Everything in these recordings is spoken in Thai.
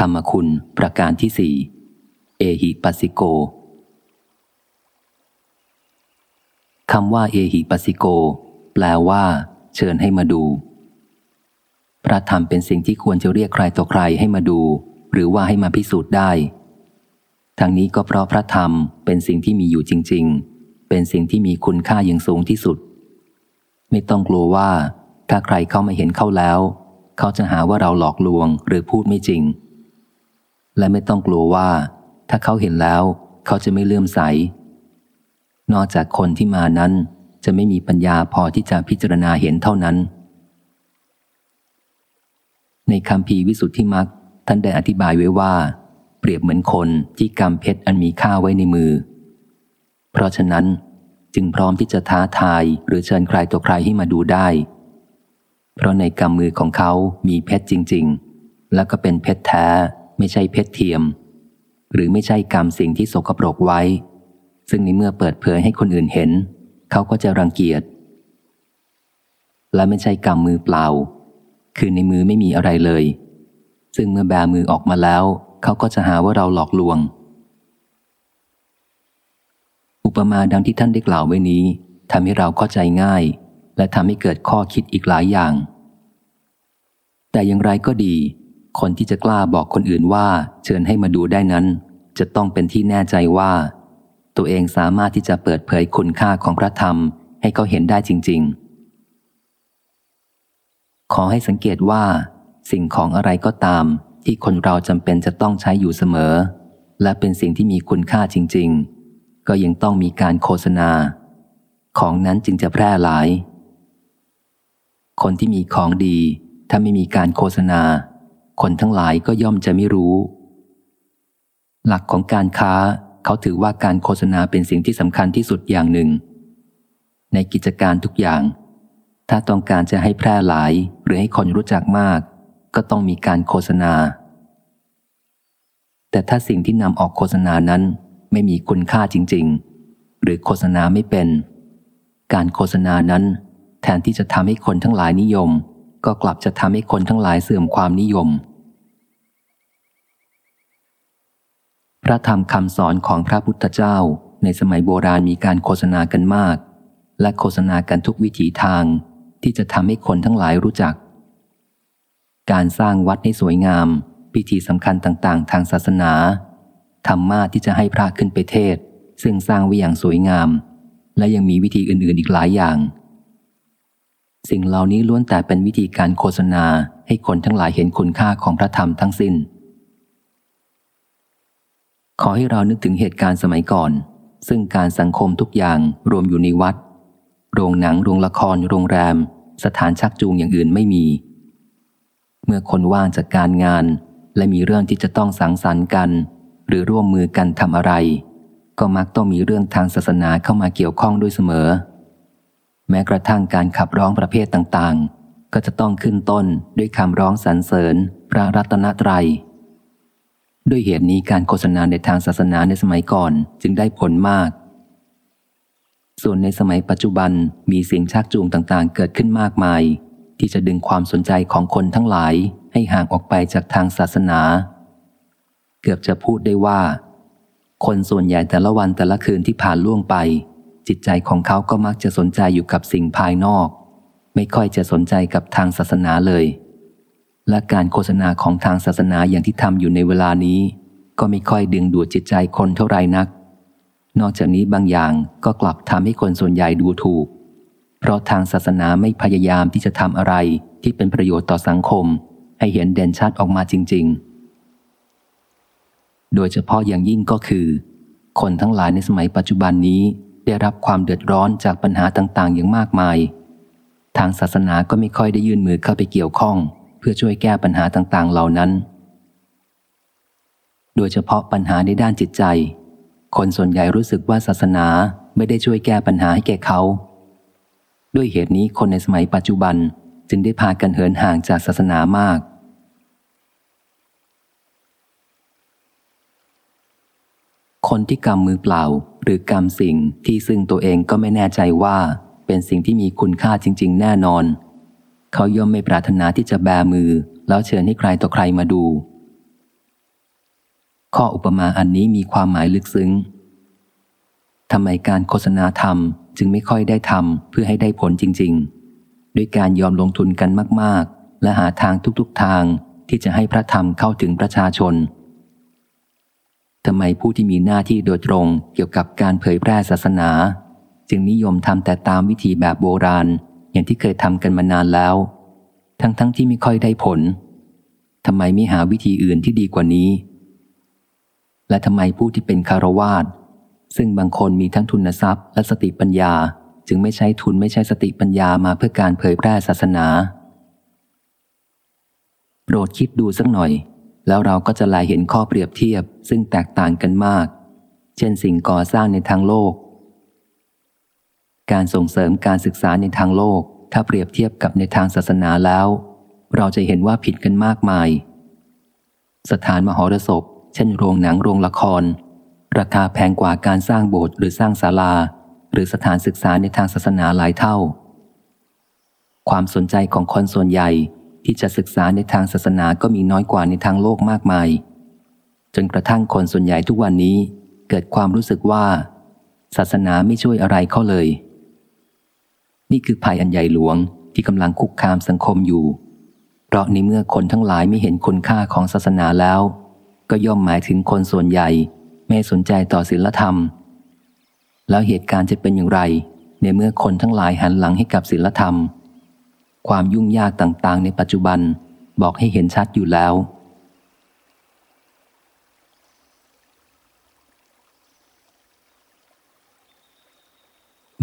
ธรรมคุณประการที่สี่เอหิปัสสิโกคำว่าเอหิปัสสิโก แปลว่า เชิญให้มาดู พระธรรมเป็นสิ่งที่ควรจะเรียกใครต่อใครให้มาดู หรือว่าให้มาพิสูจน์ได้ ทั้งนี้ก็เพราะพระธรรมเป็นสิ่งที่มีอยู่จริง ๆ เป็นสิ่งที่มีคุณค่าอย่างสูงที่สุด ไม่ต้องกลัวว่า ถ้าใครเข้ามาเห็นเข้าแล้ว เขาจะหาว่าเราหลอกลวงหรือพูดไม่จริง และไม่ต้องกลัวว่า ถ้าเขาเห็นแล้วเขาจะไม่เลื่อมใส นอกจากคนที่มานั้นจะไม่มีปัญญาพอที่จะพิจารณาเห็นเท่านั้น ในคำพีวิสุทธิมักท่านได้อธิบายไว้ว่า เปรียบเหมือนคนที่กำเพชรอันมีค่าไว้ในมือ เพราะฉะนั้นจึงพร้อมที่จะท้าทายหรือเชิญใครตัวใครให้มาดูได้ เพราะในกำมือของเขามีเพชรจริง ๆ แล้วก็เป็นเพชรแท้ ไม่ใช่เพชรเทียม หรือไม่ใช่กรรมสิ่งที่สกปรกไว้ ซึ่งในเมื่อเปิดเผยให้คนอื่นเห็น เขาก็จะรังเกียจ และไม่ใช่กำมือเปล่า คือในมือไม่มีอะไรเลย ซึ่งเมื่อแบมือออกมาแล้ว เขาก็จะหาว่าเราหลอกลวง อุปมาดังที่ท่านได้กล่าวไว้นี้ทำให้เราเข้าใจง่าย และทำให้เกิดข้อคิดอีกหลายอย่าง แต่อย่างไรก็ดี คนที่จะกล้าบอกคนอื่นว่า เชิญให้มาดูได้นั้น จะต้องเป็นที่แน่ใจว่า ตัวเองสามารถที่จะเปิดเผยคุณค่าของพระธรรมให้เขาเห็นได้จริง ๆ ขอให้สังเกตว่า สิ่งของอะไรก็ตาม ที่คนเราจำเป็นจะต้องใช้อยู่เสมอ และเป็นสิ่งที่มีคุณค่าจริง ๆ ก็ยังต้องมีการโฆษณา ของนั้นจึงจะแพร่หลาย คนที่มีของดี ถ้าไม่มีการโฆษณา คนทั้งหลายก็ย่อมจะไม่รู้ หลักของการค้าเขาถือว่าการโฆษณาเป็นสิ่งที่สำคัญที่สุดอย่างหนึ่ง ในกิจการทุกอย่าง ถ้าต้องการจะให้แพร่หลายหรือให้คนรู้จักมาก ก็ต้องมีการโฆษณา แต่ถ้าสิ่งที่นำออกโฆษณานั้นไม่มีคุณค่าจริง ๆ หรือโฆษณาไม่เป็น การโฆษณานั้น แทนที่จะทำให้คนทั้งหลายนิยม ก็กลับจะทำให้คนทั้งหลายเสื่อมความนิยม ระธรรมคำสอนของพระพุทธเจ้า ในสมัยโบราณมีการโฆษณากันมาก และโฆษณากันทุกวิถีทาง ที่จะทำให้คนทั้งหลายรู้จัก การสร้างวัดให้สวยงาม พิธีสำคัญต่างๆ ทางศาสนาธรรมาที่จะให้พระขึ้นไปเทศ ซึ่งสร้างไว้อย่างสวยงาม และยังมีวิธีอื่นๆอีกหลายอย่าง สิ่งเหล่านี้ล้วนแต่เป็นวิธีการโฆษณาให้คนทั้งหลายเห็นคุณค่าของพระธรรมทั้งสิน้น ขอให้เรานึกถึงเหตุการณ์สมัยก่อน ซึ่งการสังคมทุกอย่างรวมอยู่ในวัด โรงหนัง โรงละคร โรงแรม สถานชักจูงอย่างอื่นไม่มี เมื่อคนว่างจากการงาน และมีเรื่องที่จะต้องสังสรรค์กัน หรือร่วมมือกันทำอะไร ก็มักต้องมีเรื่องทางศาสนาเข้ามาเกี่ยวข้องด้วยเสมอ แม้กระทั่งการขับร้องประเภทต่างๆ ก็จะต้องขึ้นต้นด้วยคำร้องสรรเสริญพระรัตนตรยัย ด้วยเหตุนี้การโฆษณาในทางศาสนาในสมัยก่อนจึงได้ผลมาก ส่วนในสมัยปัจจุบันมีสิ่งชักจูงต่างๆ เกิดขึ้นมากมาย ที่จะดึงความสนใจของคนทั้งหลายให้ห่างออกไปจากทางศาสนา เกือบจะพูดได้ว่า คนส่วนใหญ่แต่ละวันแต่ละคืนที่ผ่านล่วงไป จิตใจของเขาก็มักจะสนใจอยู่กับสิ่งภายนอก ไม่ค่อยจะสนใจกับทางศาสนาเลย และการโฆษณาของทางศาสนาอย่างที่ทำอยู่ในเวลานี้ ก็ไม่ค่อยดึงดูดจิตใจคนเท่าไรนัก นอกจากนี้บางอย่างก็กลับทำให้คนส่วนใหญ่ดูถูก เพราะทางศาสนาไม่พยายามที่จะทำอะไรที่เป็นประโยชน์ต่อสังคม ให้เห็นเด่นชัดออกมาจริง ๆ โดยเฉพาะอย่างยิ่งก็คือ คนทั้งหลายในสมัยปัจจุบันนี้ได้รับความเดือดร้อนจากปัญหาต่างๆ อย่างมากมาย ทางศาสนาก็ไม่ค่อยได้ยื่นมือเข้าไปเกี่ยวข้อง เพื่อช่วยแก้ปัญหาต่างๆ เหล่านั้น โดยเฉพาะปัญหาในด้านจิตใจ คนส่วนใหญ่รู้สึกว่าศาสนาไม่ได้ช่วยแก้ปัญหาให้แก่เขา ด้วยเหตุนี้คนในสมัยปัจจุบันจึงได้พากันเหินห่างจากศาสนามาก คนที่กำมือเปล่าหรือกำสิ่งที่ซึ่งตัวเองก็ไม่แน่ใจว่าเป็นสิ่งที่มีคุณค่าจริง ๆ แน่นอน เขาย่อมไม่ปรารถนาที่จะแบมือ แล้วเชิญให้ใครต่อใครมาดู ข้ออุปมาอันนี้มีความหมายลึกซึ้งทำไมการโฆษณาธรรมจึงไม่ค่อยได้ทำเพื่อให้ได้ผลจริง ๆ ด้วยการยอมลงทุนกันมาก ๆ และหาทางทุกๆทางที่จะให้พระธรรมเข้าถึงประชาชนทำไมผู้ที่มีหน้าที่โดยตรงเกี่ยวกับการเผยแพร่ศาสนา จึงนิยมทำแต่ตามวิธีแบบโบราณ อย่างที่เคยทำกันมานานแล้ว ทั้งๆทที่ไม่ค่อยได้ผลทำไมไม่หาวิธีอื่นที่ดีกว่านี้ และทำไมผู้ที่เป็นคารวาสซึ่งบางคนมีทั้งทุนทรัพย์และสติปัญญา จึงไม่ใช้ทุนไม่ใช่สติปัญญามาเพื่อการเผยแพร่ศาสนา โปรดคิดดูสักหน่อย แล้วเราก็จะลายเห็นข้อเปรียบเทียบ ซึ่งแตกต่างกันมาก เช่นสิ่งก่อสร้างในทางโลก การส่งเสริมการศึกษาในทางโลก ถ้าเปรียบเทียบกับในทางศาสนาแล้ว เราจะเห็นว่าผิดกันมากมาย สถานมหรสพ เช่นโรงหนังโรงละคร ราคาแพงกว่าการสร้างโบสถ์หรือสร้างศาลา หรือสถานศึกษาในทางศาสนาหลายเท่า ความสนใจของคนส่วนใหญ่ที่จะศึกษาในทางศาสนาก็มีน้อยกว่าในทางโลกมากมาย จนกระทั่งคนส่วนใหญ่ทุกวันนี้เกิดความรู้สึกว่า ศาสนาไม่ช่วยอะไรเขาเลย นี่คือภัยอันใหญ่หลวงที่กำลังคุกคามสังคมอยู่ เพราะในเมื่อคนทั้งหลายไม่เห็นคุณค่าของศาสนาแล้ว ก็ย่อมหมายถึงคนส่วนใหญ่ ไม่สนใจต่อศีลธรรม แล้วเหตุการณ์จะเป็นอย่างไร ในเมื่อคนทั้งหลายหันหลังให้กับศีลธรรม ความยุ่งยากต่างๆ ในปัจจุบันบอกให้เห็นชัดอยู่แล้ว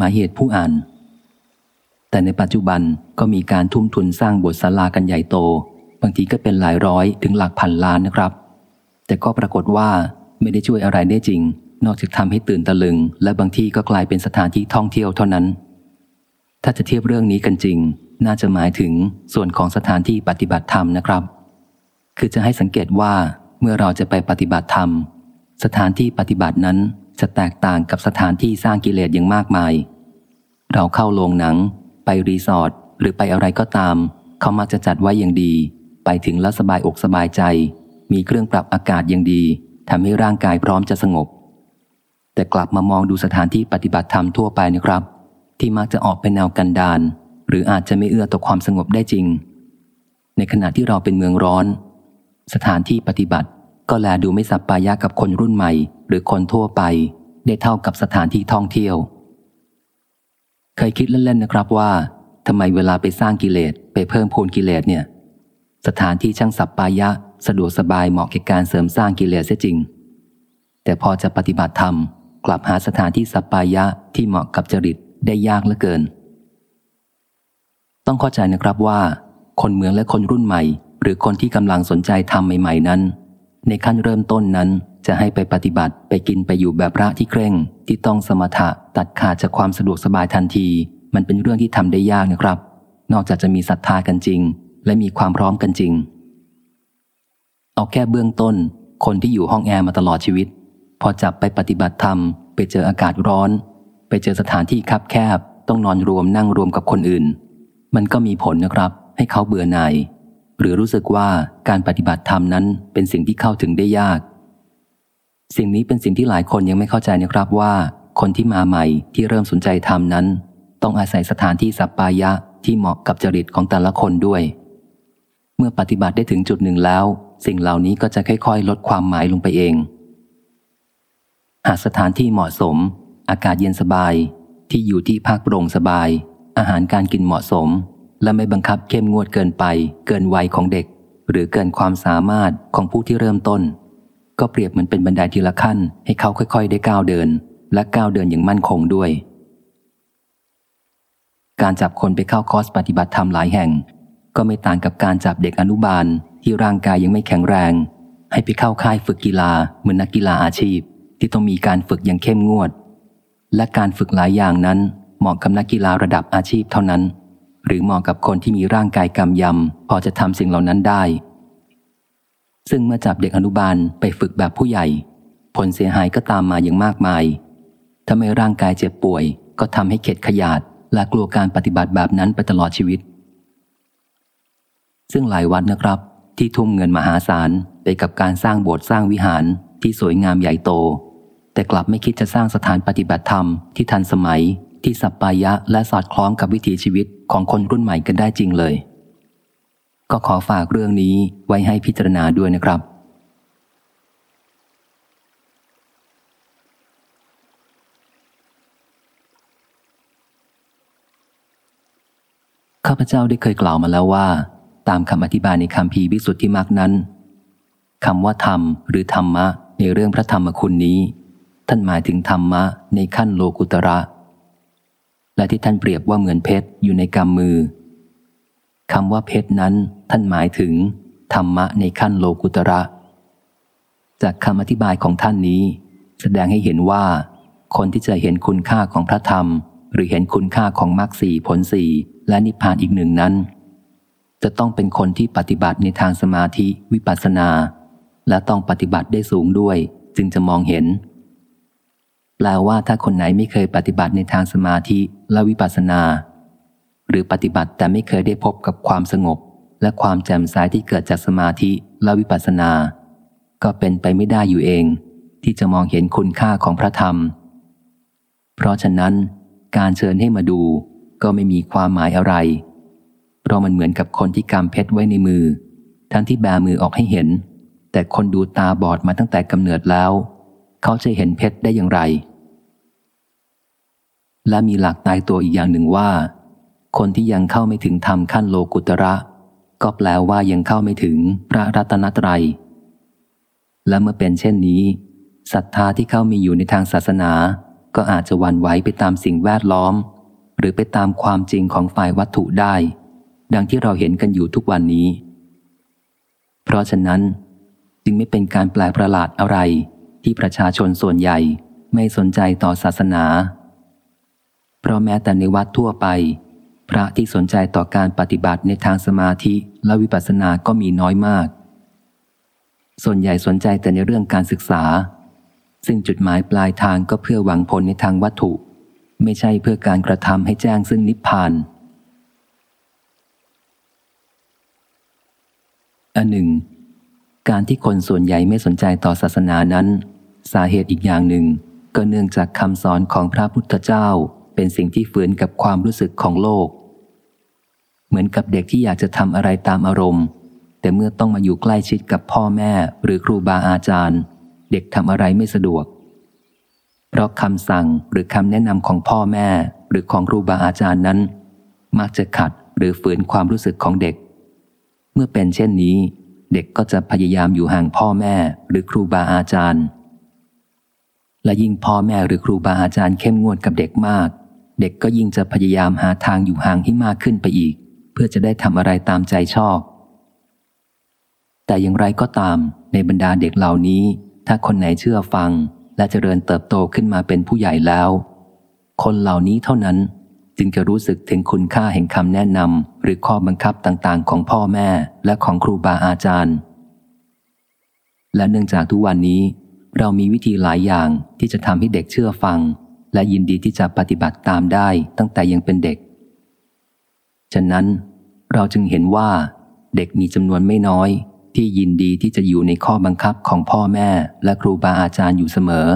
มาเหตุผู้อ่าน แต่ในปัจจุบันก็มีการทุ่มทุนสร้างบทศาลากันใหญ่โต บางทีก็เป็นหลายร้อยถึงหลักพันล้านนะครับ แต่ก็ปรากฏว่าไม่ได้ช่วยอะไรได้จริง นอกจากทำให้ตื่นตะลึง และบางที่ก็กลายเป็นสถานที่ท่องเที่ยวเท่านั้น ถ้าจะเทียบเรื่องนี้กันจริง น่าจะหมายถึงส่วนของสถานที่ปฏิบัติธรรมนะครับ คือจะให้สังเกตว่าเมื่อเราจะไปปฏิบัติธรรม สถานที่ปฏิบัตินั้นจะแตกต่างกับสถานที่สร้างกิเลสอย่างมากมาย เราเข้าโรงหนัง ไปรีสอร์ทหรือไปอะไรก็ตาม เขามักจะจัดไว้อย่างดี ไปถึงแล้วสบายอกสบายใจ มีเครื่องปรับอากาศอย่างดีทำให้ร่างกายพร้อมจะสงบ แต่กลับมามองดูสถานที่ปฏิบัติธรรมทั่วไปนะครับ ที่มักจะออกเป็นแนวกันดานหรืออาจจะไม่เอื้อต่อความสงบได้จริง ในขณะที่เราเป็นเมืองร้อน สถานที่ปฏิบัติก็แลดูไม่สับปายะกับคนรุ่นใหม่ หรือคนทั่วไป ได้เท่ากับสถานที่ท่องเที่ยว เคยคิดเล่นๆนะครับว่าทำไมเวลาไปสร้างกิเลสไปเพิ่มพูนกิเลสเนี่ย สถานที่ช่างสับปายะ สะดวกสบายเหมาะแก่การเสริมสร้างกิเลสเสียจริง แต่พอจะปฏิบัติธรรม กลับหาสถานที่สัปปายะที่เหมาะกับจริตได้ยากเหลือเกิน ต้องเข้าใจนะครับว่า คนเมืองและคนรุ่นใหม่ หรือคนที่กำลังสนใจทำใหม่ ๆ นั้น ในขั้นเริ่มต้นนั้นจะให้ไปปฏิบัติไปกินไปอยู่แบบพระที่เคร่ง ที่ต้องสมถะตัดขาดจากความสะดวกสบายทันที มันเป็นเรื่องที่ทำได้ยากนะครับ นอกจากจะมีศรัทธากันจริง และมีความพร้อมกันจริง เอาแค่เบื้องต้น คนที่อยู่ห้องแอร์มาตลอดชีวิต พอจับไปปฏิบัติธรรม ไปเจออากาศร้อน ไปเจอสถานที่คับแคบ ต้องนอนรวมนั่งรวมกับคนอื่น มันก็มีผลนะครับ ให้เขาเบื่อหน่าย หรือรู้สึกว่าการปฏิบัติธรรมนั้นเป็นสิ่งที่เข้าถึงได้ยาก สิ่งนี้เป็นสิ่งที่หลายคนยังไม่เข้าใจนะครับว่า คนที่มาใหม่ที่เริ่มสนใจธรรมนั้น ต้องอาศัยสถานที่สัปปายะที่เหมาะกับจริตของแต่ละคนด้วย เมื่อปฏิบัติได้ถึงจุดหนึ่งแล้ว สิ่งเหล่านี้ก็จะค่อยๆ ลดความหมายลงไปเอง หากสถานที่เหมาะสม อากาศเย็นสบาย ที่อยู่ที่พักโปร่งสบาย อาหารการกินเหมาะสม และไม่บังคับเข้มงวดเกินไป เกินวัยของเด็ก หรือเกินความสามารถของผู้ที่เริ่มต้น ก็เปรียบเหมือนเป็นบันไดทีละขั้น ให้เขาค่อย ๆ ได้ก้าวเดิน และก้าวเดินอย่างมั่นคงด้วย การจับคนไปเข้าคอร์สปฏิบัติธรรมหลายแห่ง ก็ไม่ต่างกับการจับเด็กอนุบาลที่ร่างกายยังไม่แข็งแรง ให้ไปเข้าค่ายฝึกกีฬาเหมือนนักกีฬาอาชีพ ที่ต้องมีการฝึกอย่างเข้มงวด และการฝึกหลายอย่างนั้นเหมาะกับนักกีฬาระดับอาชีพเท่านั้น หรือเหมาะกับคนที่มีร่างกายกำยำพอจะทำสิ่งเหล่านั้นได้ ซึ่งเมื่อจับเด็กอนุบาลไปฝึกแบบผู้ใหญ่ ผลเสียหายก็ตามมาอย่างมากมาย ถ้าไม่ร่างกายเจ็บป่วย ก็ทำให้เข็ดขยาดและกลัวการปฏิบัติแบบนั้นไปตลอดชีวิต ซึ่งหลายวัดนะครับ ที่ทุ่มเงินมหาศาลไปกับการสร้างโบสถ์สร้างวิหารที่สวยงามใหญ่โต แต่กลับไม่คิดจะสร้างสถานปฏิบัติธรรมที่ทันสมัย ที่สัปปายะและสอดคล้องกับวิถีชีวิตของคนรุ่นใหม่กันได้จริงเลย ก็ขอฝากเรื่องนี้ไว้ให้พิจารณาด้วยนะครับ ข้าพเจ้าได้เคยกล่าวมาแล้วว่า ตามคำอธิบายในคำพีวิสุทธิมรรคนั้นคำว่าธรรมหรือธรรมะในเรื่องพระธรรมคุณนี้ ท่านหมายถึงธรรมะในขั้นโลกุตระ และที่ท่านเปรียบว่าเหมือนเพชรอยู่ในกำมือคำว่าเพชรนั้นท่านหมายถึง ธรรมะในขั้นโลกุตระ จากคำอธิบายของท่านนี้ แสดงให้เห็นว่า คนที่จะเห็นคุณค่าของพระธรรม หรือเห็นคุณค่าของมรรคสี่ผลสี่และนิพพานอีกหนึ่งนั้น จะต้องเป็นคนที่ปฏิบัติในทางสมาธิวิปัสสนา และต้องปฏิบัติได้สูงด้วย จึงจะมองเห็น แปลว่าถ้าคนไหนไม่เคยปฏิบัติในทางสมาธิและวิปัสสนา หรือปฏิบัติแต่ไม่เคยได้พบกับความสงบ และความแจ่มใสที่เกิดจากสมาธิและวิปัสสนา ก็เป็นไปไม่ได้อยู่เอง ที่จะมองเห็นคุณค่าของพระธรรม เพราะฉะนั้น การเชิญให้มาดูก็ไม่มีความหมายอะไร เพราะมันเหมือนกับคนที่กำเพชรไว้ในมือ ทั้งที่แบมือออกให้เห็น แต่คนดูตาบอดมาตั้งแต่กำเนิดแล้ว เขาจะเห็นเพชรได้อย่างไร และมีหลักตายตัวอีกอย่างหนึ่งว่า คนที่ยังเข้าไม่ถึงธรรมขั้นโลกุตระ ก็แปลว่ายังเข้าไม่ถึงพระรัตนตรยัย และเมื่อเป็นเช่นนี้ศรัทธาที่เข้ามีอยู่ในทางศาสนา ก็อาจจะวันไหวไปตามสิ่งแวดล้อม หรือไปตามความจริงของฝ่ายวัตถุได้ ดังที่เราเห็นกันอยู่ทุกวันนี้ เพราะฉะนั้นจึงไม่เป็นการแปลกประหลาดอะไร ที่ประชาชนส่วนใหญ่ไม่สนใจต่อศาสนา เพราะแม้แต่ในวัดทั่วไป พระที่สนใจต่อการปฏิบัติในทางสมาธิและวิปัสสนาก็มีน้อยมาก ส่วนใหญ่สนใจแต่ในเรื่องการศึกษา ซึ่งจุดหมายปลายทางก็เพื่อหวังผลในทางวัตถุ ไม่ใช่เพื่อการกระทำให้แจ้งซึ่งนิพพานอันหนึ่งการที่คนส่วนใหญ่ไม่สนใจต่อศาสนานั้น สาเหตุอีกอย่างหนึ่ง ก็เนื่องจากคำสอนของพระพุทธเจ้า เป็นสิ่งที่ฝืนกับความรู้สึกของโลก เหมือนกับเด็กที่อยากจะทำอะไรตามอารมณ์ แต่เมื่อต้องมาอยู่ใกล้ชิดกับพ่อแม่หรือครูบาอาจารย์ เด็กทำอะไรไม่สะดวก เพราะคำสั่งหรือคำแนะนำของพ่อแม่หรือของครูบาอาจารย์นั้น มักจะขัดหรือฝืนความรู้สึกของเด็ก เมื่อเป็นเช่นนี้ เด็กก็จะพยายามอยู่ห่างพ่อแม่หรือครูบาอาจารย์ และยิ่งพ่อแม่หรือครูบาอาจารย์เข้มงวดกับเด็กมาก เด็กก็ยิ่งจะพยายามหาทางอยู่ห่างให้มากขึ้นไปอีก เพื่อจะได้ทำอะไรตามใจชอบ แต่อย่างไรก็ตามในบรรดาเด็กเหล่านี้ ถ้าคนไหนเชื่อฟัง และเจริญเติบโตขึ้นมาเป็นผู้ใหญ่แล้ว คนเหล่านี้เท่านั้นจึงจะรู้สึกถึงคุณค่าแห่งคำแนะนำหรือข้อบังคับต่างๆ ของพ่อแม่และของครูบาอาจารย์ และเนื่องจากทุกวันนี้ เรามีวิธีหลายอย่างที่จะทำให้เด็กเชื่อฟัง และยินดีที่จะปฏิบัติตามได้ตั้งแต่ยังเป็นเด็ก ฉะนั้นเราจึงเห็นว่าเด็กมีจำนวนไม่น้อย ที่ยินดีที่จะอยู่ในข้อบังคับของพ่อแม่และครูบาอาจารย์อยู่เสมอ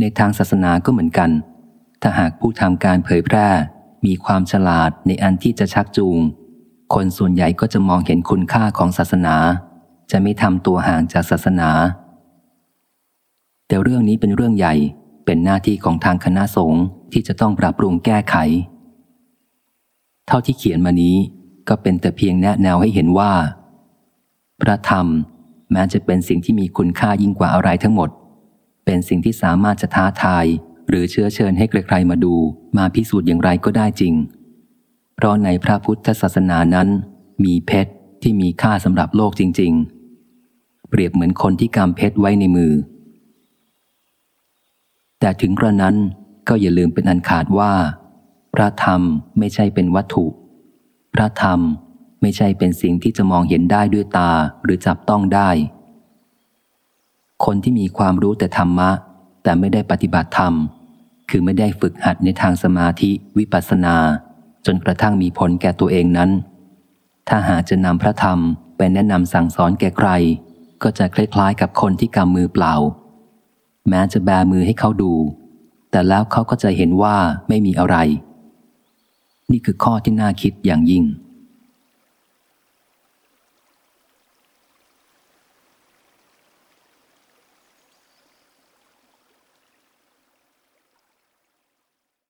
ในทางศาสนาก็เหมือนกัน ถ้าหากผู้ทำการเผยแพร่ มีความฉลาดในอันที่จะชักจูง คนส่วนใหญ่ก็จะมองเห็นคุณค่าของศาสนา จะไม่ทำตัวห่างจากศาสนา แต่เรื่องนี้เป็นเรื่องใหญ่เป็นหน้าที่ของทางคณะสงฆ์ที่จะต้องปรับปรุงแก้ไข เท่าที่เขียนมานี้ก็เป็นแต่เพียงแนะแนวให้เห็นว่า พระธรรมแม้จะเป็นสิ่งที่มีคุณค่ายิ่งกว่าอะไรทั้งหมด เป็นสิ่งที่สามารถจะท้าทาย หรือเชื้อเชิญให้ใครๆมาดู มาพิสูจน์อย่างไรก็ได้จริง เพราะในพระพุทธศาสนานั้น มีเพชรที่มีค่าสำหรับโลกจริง ๆ รียบเหมือนคนที่กำเพชรไว้ในมือ แต่ถึงกระนั้นก็อย่าลืมเป็นอันขาดว่า พระธรรมไม่ใช่เป็นวัตถุ พระธรรมไม่ใช่เป็นสิ่งที่จะมองเห็นได้ด้วยตาหรือจับต้องได้ คนที่มีความรู้แต่ธรรมะ แต่ไม่ได้ปฏิบัติธรรม คือไม่ได้ฝึกหัดในทางสมาธิวิปัสสนา จนกระทั่งมีผลแก่ตัวเองนั้น ถ้าหาจะนำพระธรรมไปแนะนำสั่งสอนแก่ใคร ก็จะคล้ายๆกับคนที่กำมือเปล่า แม้จะแบมือให้เขาดู แต่แล้วเขาก็จะเห็นว่าไม่มีอะไร นี่คือข้อที่น่าคิดอย่างยิ่ง